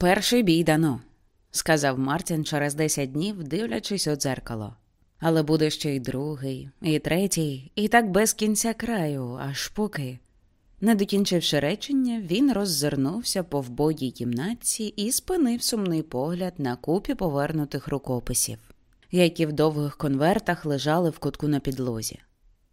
Перший бій дано, сказав Мартін через 10 днів, дивлячись у дзеркало. Але буде ще й другий, і третій, і так без кінця краю, аж поки. Не докінчивши речення, він роззирнувся по вбогій кімнатці і спинив сумний погляд на купі повернутих рукописів, які в довгих конвертах лежали в кутку на підлозі.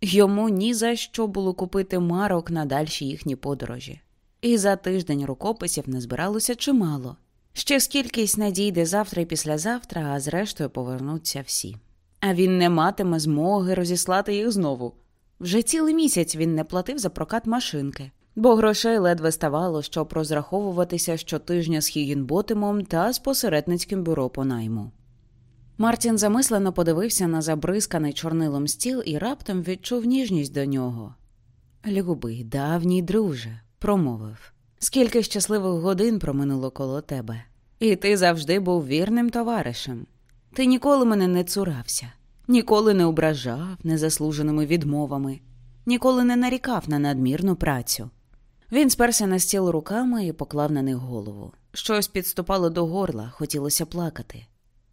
Йому ні за що було купити марок на дальші їхні подорожі. І за тиждень рукописів не збиралося чимало. Ще скількись надійде завтра і післязавтра, а зрештою повернуться всі. А він не матиме змоги розіслати їх знову. Вже цілий місяць він не платив за прокат машинки, бо грошей ледве ставало, щоб розраховуватися щотижня з Хігінботимом та з посередницьким бюро по найму. Мартін замислено подивився на забризканий чорнилом стіл і раптом відчув ніжність до нього. Любий, давній друже, промовив. Скільки щасливих годин проминуло коло тебе, і ти завжди був вірним товаришем. Ти ніколи мене не цурався, ніколи не ображав незаслуженими відмовами, ніколи не нарікав на надмірну працю. Він сперся на стіл руками і поклав на них голову. Щось підступало до горла, хотілося плакати.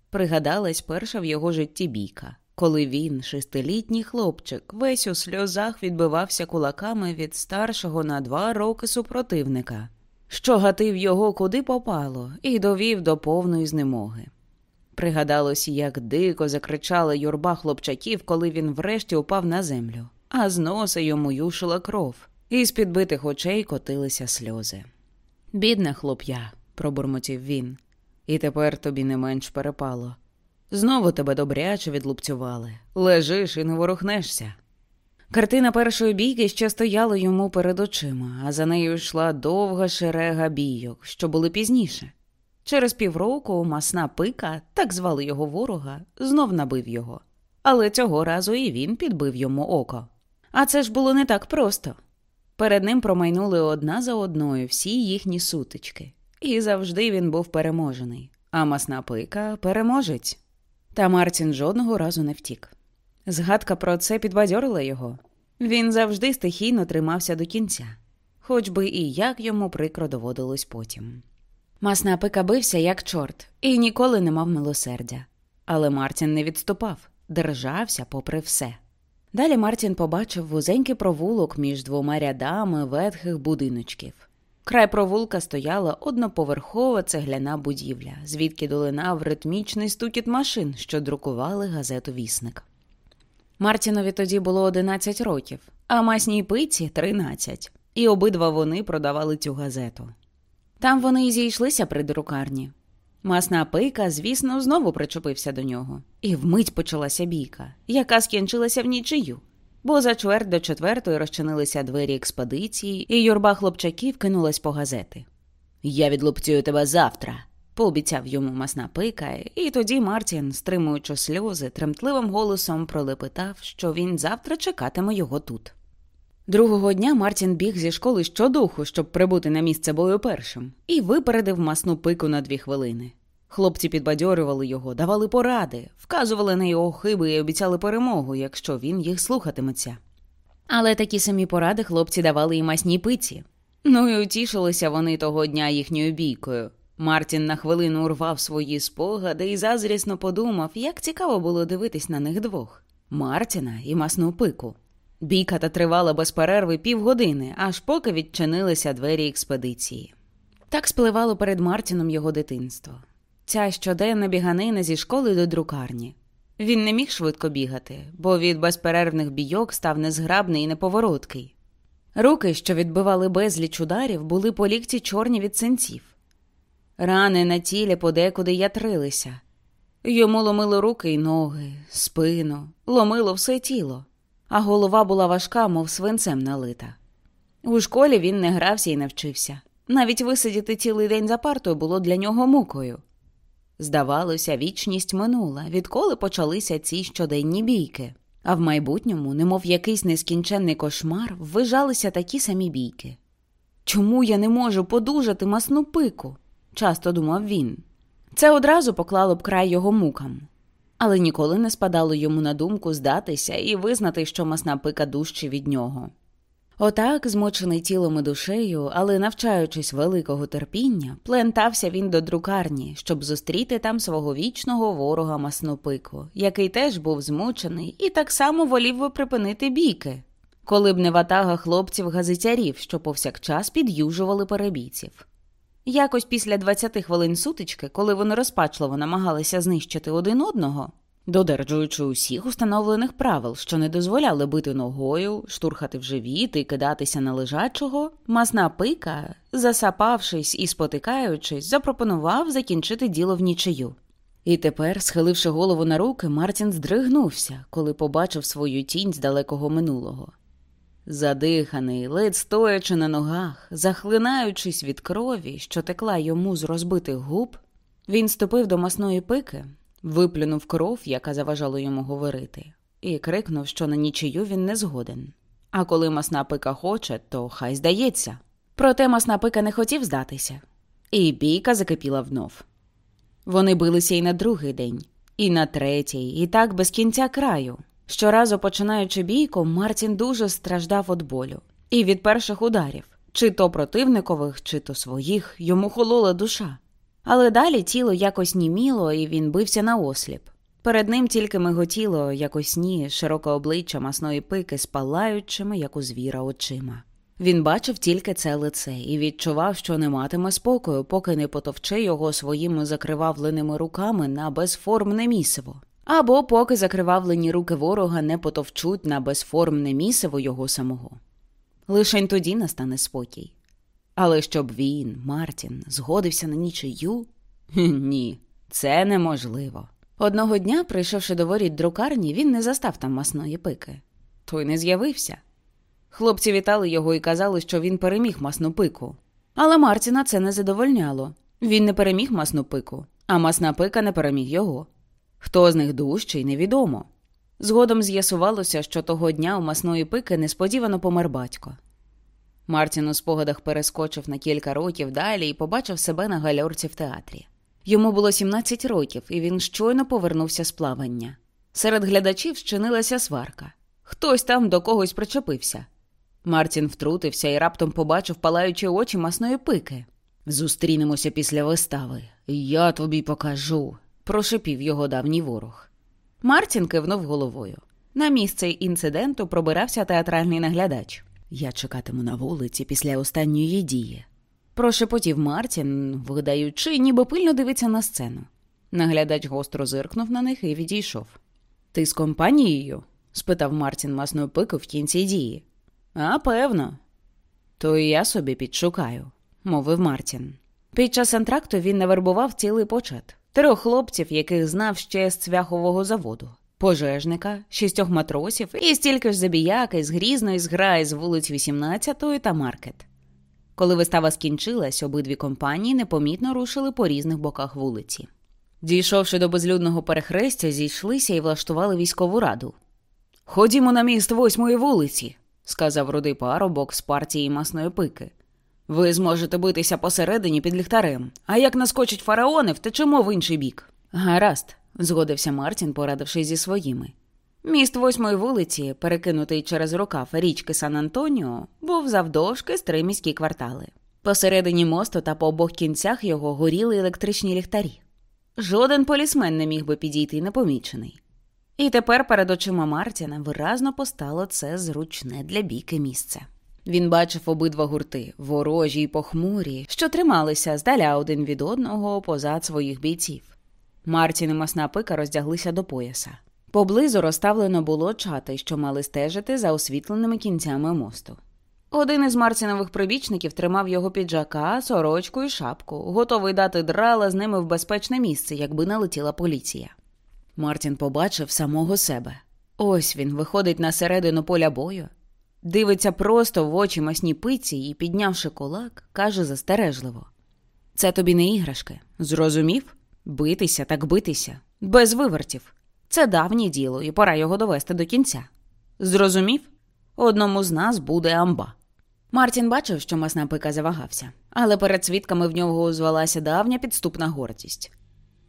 Пригадалась перша в його житті бійка коли він, шестилітній хлопчик, весь у сльозах відбивався кулаками від старшого на два роки супротивника, що гатив його куди попало, і довів до повної знемоги. Пригадалось, як дико закричала юрба хлопчаків, коли він врешті упав на землю, а з носа йому юшила кров, і з підбитих очей котилися сльози. Бідне хлоп'я, пробурмотів він, і тепер тобі не менш перепало. Знову тебе добряче відлупцювали. Лежиш і не ворухнешся. Картина першої бійки ще стояла йому перед очима, а за нею йшла довга шерега бійок, що були пізніше. Через півроку масна пика, так звали його ворога, знов набив його. Але цього разу і він підбив йому око. А це ж було не так просто. Перед ним промайнули одна за одною всі їхні сутички, і завжди він був переможений, а масна пика переможець. Та Мартін жодного разу не втік. Згадка про це підбадьорила його. Він завжди стихійно тримався до кінця, хоч би і як йому прикро доводилось потім. Масна пика бився, як чорт, і ніколи не мав милосердя. Але Мартін не відступав, держався попри все. Далі Мартін побачив вузенький провулок між двома рядами ветхих будиночків. Край провулка стояла одноповерхова цегляна будівля, звідки долинав ритмічний стукіт машин, що друкували газету Вісник. Мартінові тоді було 11 років, а масній пиці 13, і обидва вони продавали цю газету. Там вони і зійшлися при друкарні. Масна пийка, звісно, знову причепився до нього, і вмить почалася бійка, яка скінчилася в нічию бо за чверть до четвертої розчинилися двері експедиції, і юрба хлопчаків кинулась по газети. Я відлупцюю тебе завтра, пообіцяв йому масна пика, і тоді Мартін, стримуючи сльози, тремтливим голосом пролепитав, що він завтра чекатиме його тут. Другого дня Мартін біг зі школи щодуху, щоб прибути на місце бою першим, і випередив масну пику на дві хвилини. Хлопці підбадьорювали його, давали поради, вказували на його хиби і обіцяли перемогу, якщо він їх слухатиметься. Але такі самі поради хлопці давали і масній пиці. Ну і утішилися вони того дня їхньою бійкою. Мартін на хвилину урвав свої спогади і зазрісно подумав, як цікаво було дивитись на них двох Мартіна і масну пику. Бійка та тривала без перерви півгодини, аж поки відчинилися двері експедиції. Так спливало перед Мартіном його дитинство. Ця щоденна біганина зі школи до друкарні. Він не міг швидко бігати, бо від безперервних бійок став незграбний і неповороткий. Руки, що відбивали безліч ударів, були по лікті чорні від синців. Рани на тілі подекуди ятрилися. Йому ломило руки й ноги, спину, ломило все тіло, а голова була важка, мов свинцем налита. У школі він не грався і не вчився. Навіть висидіти цілий день за партою було для нього мукою. Здавалося, вічність минула, відколи почалися ці щоденні бійки, а в майбутньому, немов якийсь нескінченний кошмар, ввижалися такі самі бійки. Чому я не можу подужати масну пику? часто думав він. Це одразу поклало б край його мукам, але ніколи не спадало йому на думку здатися і визнати, що масна пика дужче від нього. Отак, змочений тілом і душею, але навчаючись великого терпіння, плентався він до друкарні, щоб зустріти там свого вічного ворога маснопику, який теж був змучений і так само волів би припинити бійки, коли б не ватага хлопців газетярів, що повсякчас під'южували перебійців. Якось після 20 хвилин сутички, коли вони розпачливо намагалися знищити один одного, додержуючи усіх установлених правил, що не дозволяли бити ногою, штурхати в живіт і кидатися на лежачого, масна пика, засапавшись і спотикаючись, запропонував закінчити діло в нічию. І тепер, схиливши голову на руки, Мартін здригнувся, коли побачив свою тінь з далекого минулого. Задиханий, ледь стоячи на ногах, захлинаючись від крові, що текла йому з розбитих губ, він ступив до масної пики, виплюнув кров, яка заважала йому говорити, і крикнув, що на нічию він не згоден. А коли масна пика хоче, то хай здається. Проте масна пика не хотів здатися, і бійка закипіла внов. Вони билися і на другий день, і на третій, і так без кінця краю. Щоразу починаючи бійку, Мартін дуже страждав від болю. І від перших ударів, чи то противникових, чи то своїх, йому холола душа. Але далі тіло якось німіло, і він бився на осліп. Перед ним тільки миготіло, як у сні, широке обличчя масної пики, спалаючими, як у звіра, очима. Він бачив тільки це лице і відчував, що не матиме спокою, поки не потовче його своїми закривавленими руками на безформне місиво або поки закривавлені руки ворога не потовчуть на безформне місиво його самого. Лишень тоді настане спокій. Але щоб він, Мартін, згодився на нічию? Ні, це неможливо. Одного дня, прийшовши до воріт друкарні, він не застав там масної пики. Той не з'явився. Хлопці вітали його і казали, що він переміг масну пику. Але Мартіна це не задовольняло. Він не переміг масну пику, а масна пика не переміг його. Хто з них дужчий, невідомо. Згодом з'ясувалося, що того дня у масної пики несподівано помер батько. Мартін у спогадах перескочив на кілька років далі і побачив себе на гальорці в театрі. Йому було 17 років, і він щойно повернувся з плавання. Серед глядачів щинилася сварка. Хтось там до когось причепився. Мартін втрутився і раптом побачив палаючі очі масної пики. Зустрінемося після вистави. Я тобі покажу, прошепів його давній ворог. Мартін кивнув головою. На місце інциденту пробирався театральний наглядач. Я чекатиму на вулиці після останньої дії. Прошепотів Мартін, видаючи, ніби пильно дивиться на сцену. Наглядач гостро зиркнув на них і відійшов. Ти з компанією? спитав Мартін масною пику в кінці дії. А певно. То і я собі підшукаю, мовив Мартін. Під час антракту він навербував цілий почет трьох хлопців, яких знав ще з цвяхового заводу, пожежника, шістьох матросів і стільки ж забіяки з грізної зграї з вулиць 18 та Маркет. Коли вистава скінчилась, обидві компанії непомітно рушили по різних боках вулиці. Дійшовши до безлюдного перехрестя, зійшлися і влаштували військову раду. Ходімо на міст восьмої вулиці, сказав рудий парубок з партії масної пики. Ви зможете битися посередині під ліхтарем, а як наскочить фараони, втечемо в інший бік. Гаразд, згодився Мартін, порадившись зі своїми. Міст восьмої вулиці, перекинутий через рукав річки Сан Антоніо, був завдовжки з три міські квартали. Посередині мосту та по обох кінцях його горіли електричні ліхтарі. Жоден полісмен не міг би підійти непомічений. І тепер перед очима Мартіна виразно постало це зручне для бійки місце. Він бачив обидва гурти, ворожі й похмурі, що трималися здаля один від одного позад своїх бійців. Мартін і масна пика роздяглися до пояса. Поблизу розставлено було чати, що мали стежити за освітленими кінцями мосту. Один із Мартінових прибічників тримав його піджака, сорочку і шапку, готовий дати драла з ними в безпечне місце, якби налетіла поліція. Мартін побачив самого себе. Ось він виходить на середину поля бою, Дивиться просто в очі масній пиці і, піднявши кулак, каже застережливо: Це тобі не іграшки. Зрозумів? Битися так битися, без вивертів. Це давнє діло, і пора його довести до кінця. Зрозумів? Одному з нас буде амба. Мартін бачив, що масна пика завагався, але перед свідками в нього озвалася давня підступна гордість.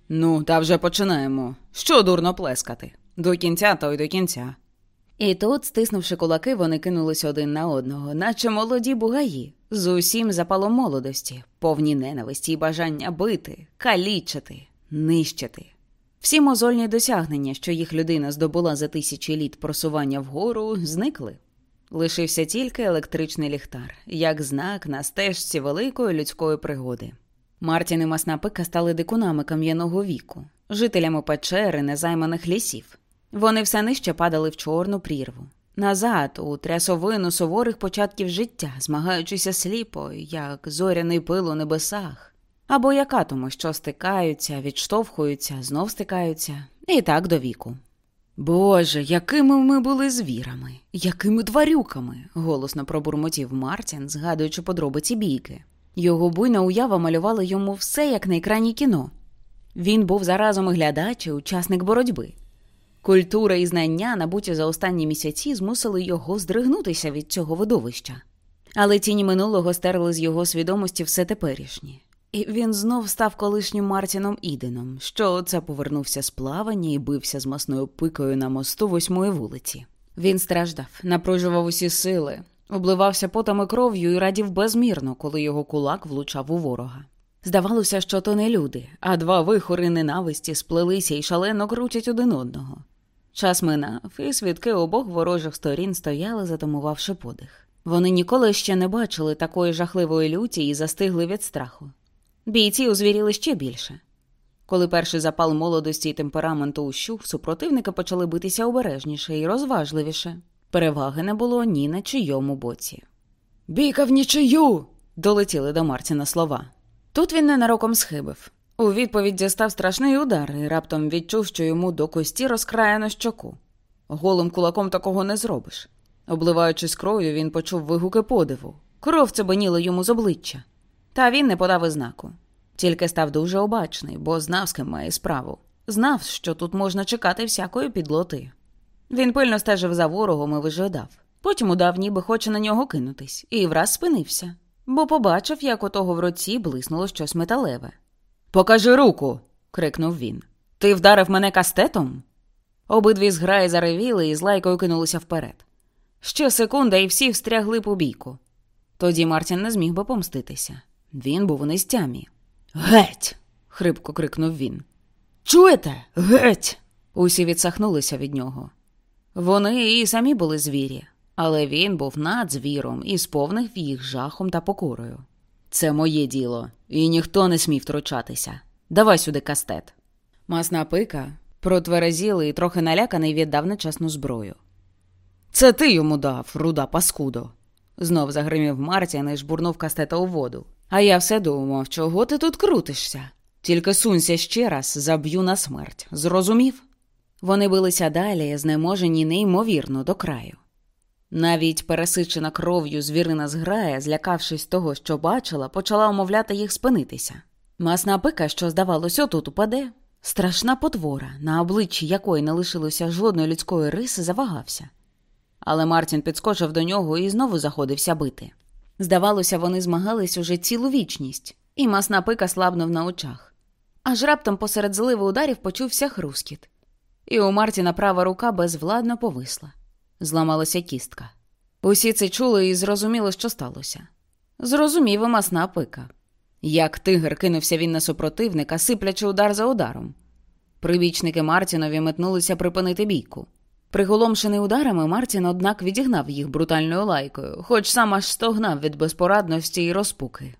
Ну, та вже починаємо. Що дурно плескати? До кінця, то й до кінця. І тут, стиснувши кулаки, вони кинулись один на одного, наче молоді бугаї, з усім запалом молодості, повні ненависті й бажання бити, калічити, нищити. Всі мозольні досягнення, що їх людина здобула за тисячі літ просування вгору, зникли. Лишився тільки електричний ліхтар, як знак на стежці великої людської пригоди. Мартін і Маснапика стали дикунами кам'яного віку, жителями печери незайманих лісів. Вони все нижче падали в чорну прірву. Назад, у трясовину суворих початків життя, змагаючися сліпо, як зоряний пил у небесах, або як атоми, що стикаються, відштовхуються, знов стикаються, і так до віку. Боже, якими ми були звірами, якими тварюками, голосно пробурмотів Мартін, згадуючи подробиці бійки. Його буйна уява малювала йому все як на екрані кіно. Він був заразом і глядач і учасник боротьби. Культура і знання, набуті за останні місяці, змусили його здригнутися від цього видовища. Але тіні минулого стерли з його свідомості все теперішнє. І він знов став колишнім Мартіном Іденом, що оце повернувся з плавання і бився з масною пикою на мосту восьмої вулиці. Він страждав, напружував усі сили, обливався потом і кров'ю і радів безмірно, коли його кулак влучав у ворога. Здавалося, що то не люди, а два вихори ненависті сплелися і шалено крутять один одного. Час минав, і свідки обох ворожих сторін стояли, затамувавши подих. Вони ніколи ще не бачили такої жахливої люті і застигли від страху. Бійці узвіріли ще більше. Коли перший запал молодості і темпераменту ущух, супротивники почали битися обережніше і розважливіше. Переваги не було ні на чийому боці. Бійка в нічию. долетіли до Мартіна слова. Тут він ненароком схибив. У відповідь дістав страшний удар і раптом відчув, що йому до кості розкраяно щоку. Голим кулаком такого не зробиш. Обливаючись кров'ю, він почув вигуки подиву. Кров цебеніла йому з обличчя. Та він не подав і знаку. Тільки став дуже обачний, бо знав, з ким має справу. Знав, що тут можна чекати всякої підлоти. Він пильно стежив за ворогом і вижидав. Потім удав, ніби хоче на нього кинутись, і враз спинився, бо побачив, як у того в руці блиснуло щось металеве. Покажи руку. крикнув він. Ти вдарив мене кастетом? Обидві зграї заревіли і з лайкою кинулися вперед. Ще секунда, і всі встрягли по бійку. Тоді Мартін не зміг би помститися. Він був у нестямі. Геть. хрипко крикнув він. Чуєте? Геть. Усі відсахнулися від нього. Вони і самі були звірі, але він був над звіром і сповнив їх жахом та покорою. Це моє діло, і ніхто не смів втручатися. Давай сюди кастет. Масна пика, протверезілий і трохи наляканий, віддав нечесну зброю. Це ти йому дав, руда паскудо. Знов загримів Мартін і жбурнув кастета у воду. А я все думав, чого ти тут крутишся? Тільки сунься ще раз, заб'ю на смерть. Зрозумів? Вони билися далі, знеможені неймовірно до краю. Навіть пересичена кров'ю звірина зграя, злякавшись того, що бачила, почала умовляти їх спинитися. Масна пика, що, здавалось, отут упаде. Страшна потвора, на обличчі якої не лишилося жодної людської риси, завагався. Але Мартін підскочив до нього і знову заходився бити. Здавалося, вони змагались уже цілу вічність, і масна пика слабнув на очах. Аж раптом посеред зливи ударів почувся хрускіт, і у Мартіна права рука безвладно повисла. Зламалася кістка. Усі це чули і зрозуміли, що сталося. Зрозумів і масна пика. Як тигр кинувся він на супротивника, сиплячи удар за ударом. Прибічники Мартінові метнулися припинити бійку. Приголомшений ударами, Мартін, однак, відігнав їх брутальною лайкою, хоч сам аж стогнав від безпорадності і розпуки.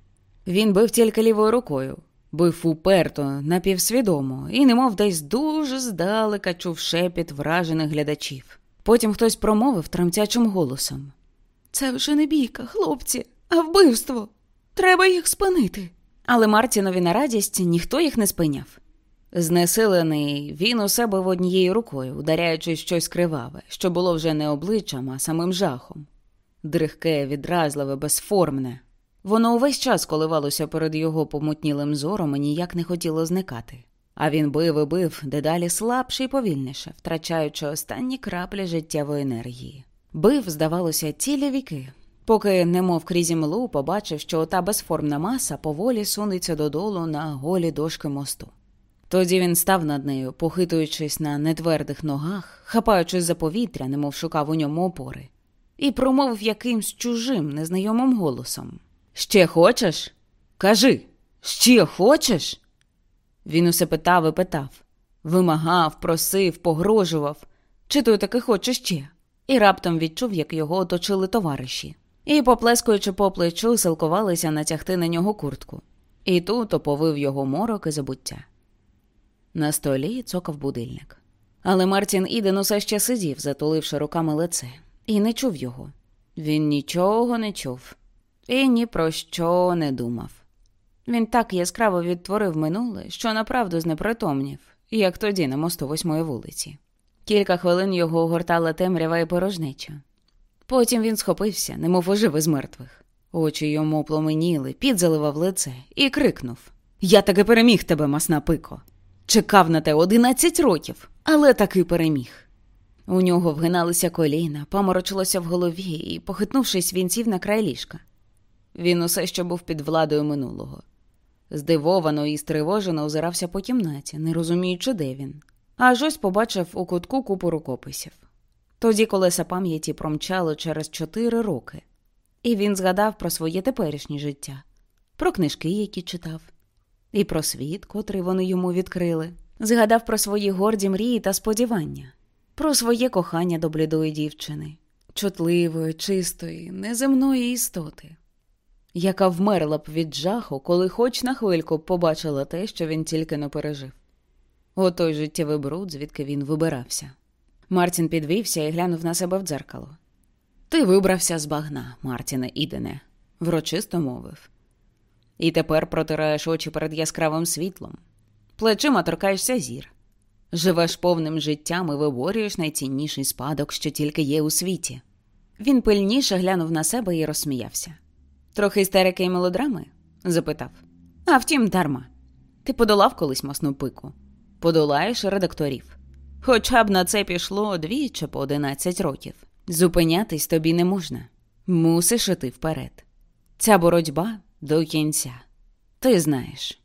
Він бив тільки лівою рукою, бив уперто, напівсвідомо, і, немов десь дуже здалека чув шепіт вражених глядачів. Потім хтось промовив тремтячим голосом: Це вже не бійка, хлопці, а вбивство. Треба їх спинити. Але Мартінові на радість ніхто їх не спиняв. Знесилений, він у себе в однією рукою, ударяючи щось криваве, що було вже не обличчям, а самим жахом. дрихке, відразливе, безформне. Воно увесь час коливалося перед його помутнілим зором і ніяк не хотіло зникати. А він бив і бив дедалі слабше і повільніше, втрачаючи останні краплі життєвої енергії. Бив, здавалося, цілі віки, поки, немов крізь імлу, побачив, що ота безформна маса поволі сунеться додолу на голі дошки мосту. Тоді він став над нею, похитуючись на нетвердих ногах, хапаючись за повітря, немов шукав у ньому опори, і промовив якимсь чужим, незнайомим голосом Ще хочеш? Кажи, ще хочеш? Він усе питав і питав вимагав, просив, погрожував, чи той таки хоче ще, і раптом відчув, як його оточили товариші, і, поплескуючи по плечу, силкувалися натягти на нього куртку, і тут оповив його морок і забуття. На столі цокав будильник. Але Мартін Іден усе ще сидів, затуливши руками лице, і не чув його. Він нічого не чув і ні про що не думав. Він так яскраво відтворив минуле, що направду знепритомнів, як тоді на мосту восьмої вулиці. Кілька хвилин його огортала темрява і порожнеча. Потім він схопився, немов ожив із мертвих. Очі йому пломеніли, під заливав лице і крикнув Я таки переміг тебе, масна пико. Чекав на те одинадцять років, але таки переміг. У нього вгиналися коліна, паморочилося в голові і, похитнувшись, він сів на край ліжка. Він усе ще був під владою минулого. Здивовано і стривожено озирався по кімнаті, не розуміючи, де він. Аж ось побачив у кутку купу рукописів. Тоді колеса пам'яті промчало через чотири роки, і він згадав про своє теперішнє життя, про книжки, які читав, і про світ, котрий вони йому відкрили, згадав про свої горді мрії та сподівання, про своє кохання до блідої дівчини, чутливої, чистої, неземної істоти яка вмерла б від жаху, коли хоч на хвильку побачила те, що він тільки не пережив. О той життєвий бруд, звідки він вибирався. Мартін підвівся і глянув на себе в дзеркало. Ти вибрався з багна, Мартіне Ідене, врочисто мовив. І тепер протираєш очі перед яскравим світлом. Плечима торкаєшся зір. Живеш повним життям і виборюєш найцінніший спадок, що тільки є у світі. Він пильніше глянув на себе і розсміявся. Трохи істерики і мелодрами? запитав. А втім, дарма. Ти подолав колись масну пику, подолаєш редакторів. Хоча б на це пішло двічі по одинадцять років. Зупинятись тобі не можна. Мусиш іти вперед. Ця боротьба до кінця. Ти знаєш.